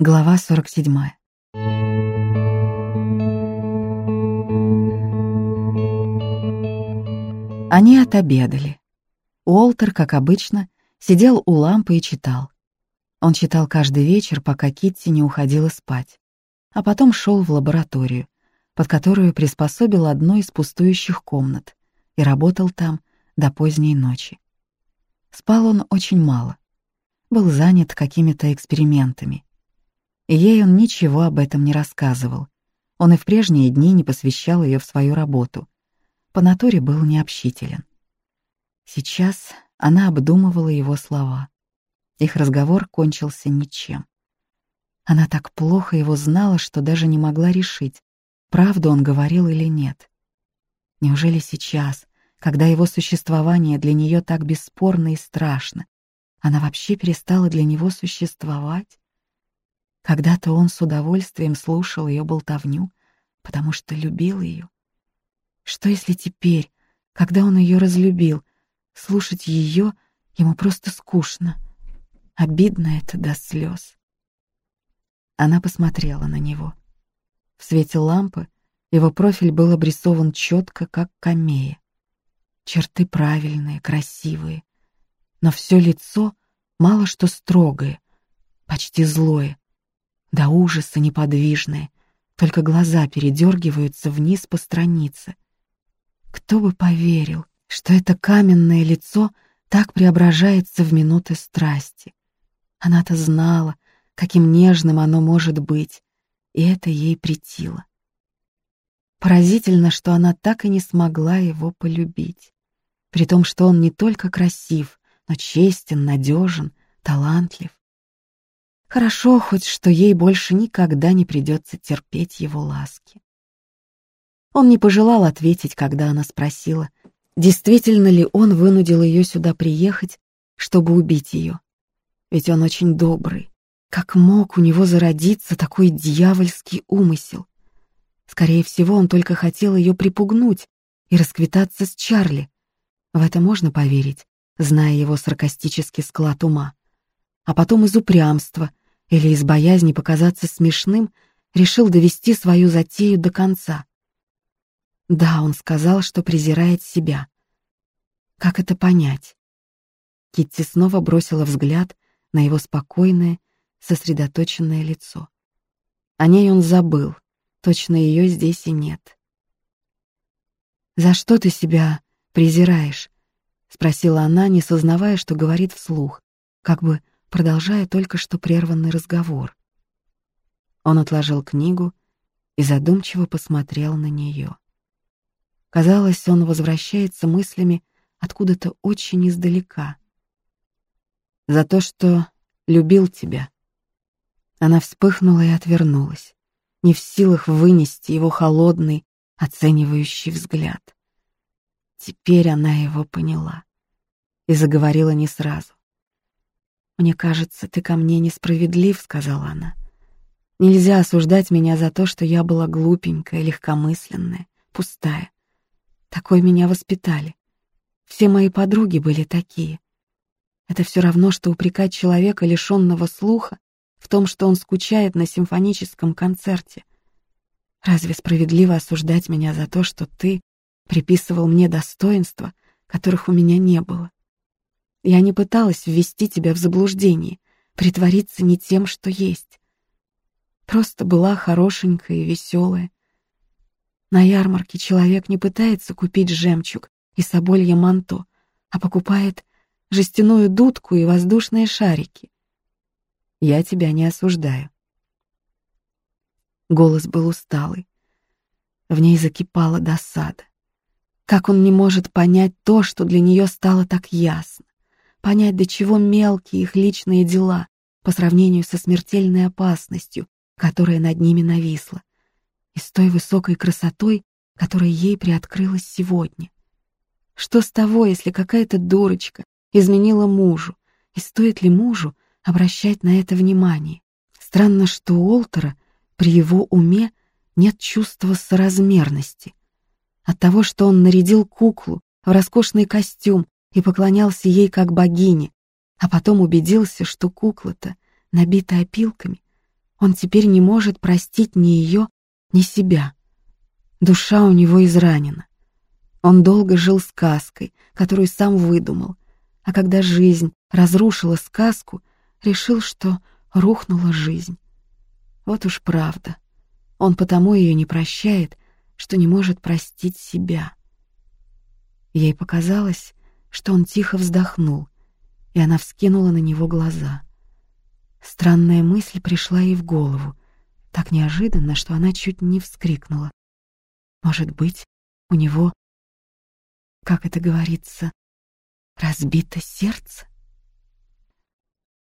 Глава 47. Они отобедали. Уолтер, как обычно, сидел у лампы и читал. Он читал каждый вечер, пока Китти не уходила спать, а потом шел в лабораторию, под которую приспособил одну из пустующих комнат, и работал там до поздней ночи. Спал он очень мало. Был занят какими-то экспериментами. Ей он ничего об этом не рассказывал. Он и в прежние дни не посвящал ее в свою работу. По натуре был необщителен. Сейчас она обдумывала его слова. Их разговор кончился ничем. Она так плохо его знала, что даже не могла решить, правду он говорил или нет. Неужели сейчас, когда его существование для нее так бесспорно и страшно, она вообще перестала для него существовать? Когда-то он с удовольствием слушал ее болтовню, потому что любил ее. Что если теперь, когда он ее разлюбил, слушать ее ему просто скучно? Обидно это до слез. Она посмотрела на него. В свете лампы его профиль был обрисован четко, как камея. Черты правильные, красивые, но все лицо мало что строгое, почти злое, до ужаса неподвижные, только глаза передергиваются вниз по странице. Кто бы поверил, что это каменное лицо так преображается в минуты страсти. Она-то знала, каким нежным оно может быть, и это ей притило. Поразительно, что она так и не смогла его полюбить, при том, что он не только красив, но честен, надежен, талантлив. Хорошо хоть, что ей больше никогда не придется терпеть его ласки. Он не пожелал ответить, когда она спросила, действительно ли он вынудил ее сюда приехать, чтобы убить ее. Ведь он очень добрый. Как мог у него зародиться такой дьявольский умысел? Скорее всего, он только хотел ее припугнуть и расквитаться с Чарли. В это можно поверить, зная его саркастический склад ума. А потом из упрямства или из боязни показаться смешным решил довести свою затею до конца. Да, он сказал, что презирает себя. Как это понять? Китти снова бросила взгляд на его спокойное, сосредоточенное лицо. О ней он забыл, точно ее здесь и нет. «За что ты себя презираешь?» — спросила она, не сознавая, что говорит вслух, как бы продолжая только что прерванный разговор. Он отложил книгу и задумчиво посмотрел на нее. Казалось, он возвращается мыслями откуда-то очень издалека. «За то, что любил тебя». Она вспыхнула и отвернулась, не в силах вынести его холодный, оценивающий взгляд. Теперь она его поняла и заговорила не сразу. «Мне кажется, ты ко мне несправедлив», — сказала она. «Нельзя осуждать меня за то, что я была глупенькая, легкомысленная, пустая. Такой меня воспитали. Все мои подруги были такие. Это все равно, что упрекать человека, лишенного слуха, в том, что он скучает на симфоническом концерте. Разве справедливо осуждать меня за то, что ты приписывал мне достоинства, которых у меня не было? Я не пыталась ввести тебя в заблуждение, притвориться не тем, что есть. Просто была хорошенькая и веселая. На ярмарке человек не пытается купить жемчуг и соболье манто, а покупает жестяную дудку и воздушные шарики. Я тебя не осуждаю. Голос был усталый. В ней закипала досада. Как он не может понять то, что для нее стало так ясно? Понять, до чего мелкие их личные дела по сравнению со смертельной опасностью, которая над ними нависла, и с той высокой красотой, которая ей приоткрылась сегодня. Что с того, если какая-то дурочка изменила мужу, и стоит ли мужу обращать на это внимание? Странно, что у Олтера при его уме нет чувства соразмерности. От того, что он нарядил куклу в роскошный костюм и поклонялся ей как богине, а потом убедился, что кукла-то набита опилками, Он теперь не может простить ни ее, ни себя. Душа у него изранена. Он долго жил сказкой, которую сам выдумал, а когда жизнь разрушила сказку, решил, что рухнула жизнь. Вот уж правда. Он потому ее не прощает, что не может простить себя. Ей показалось, что он тихо вздохнул, и она вскинула на него глаза. Странная мысль пришла ей в голову, так неожиданно, что она чуть не вскрикнула. Может быть, у него, как это говорится, разбито сердце?